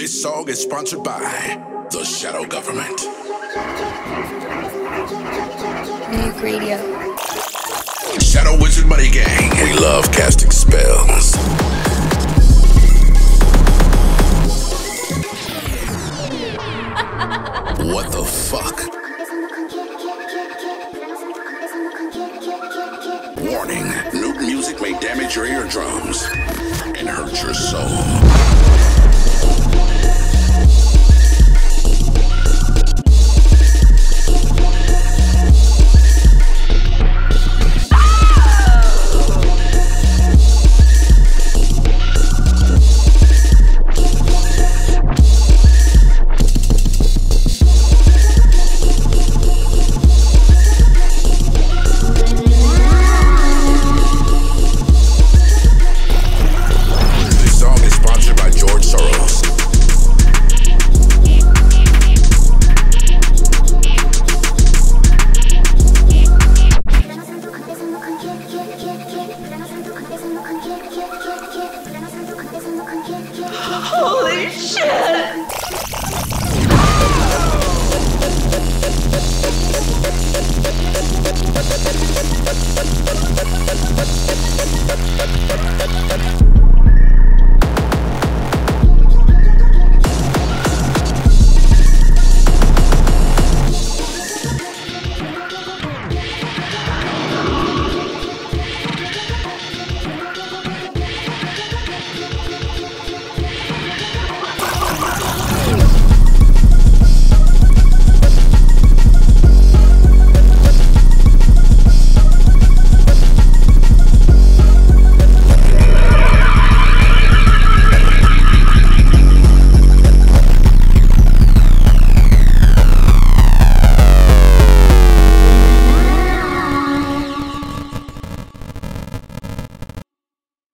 This song is sponsored by the Shadow Government. Nuke Radio. Shadow Wizard Money Gang. We love casting spells. what the fuck? Warning Nuke music may damage your eardrums and hurt your soul. Holy shit!